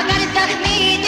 I got it, that's me.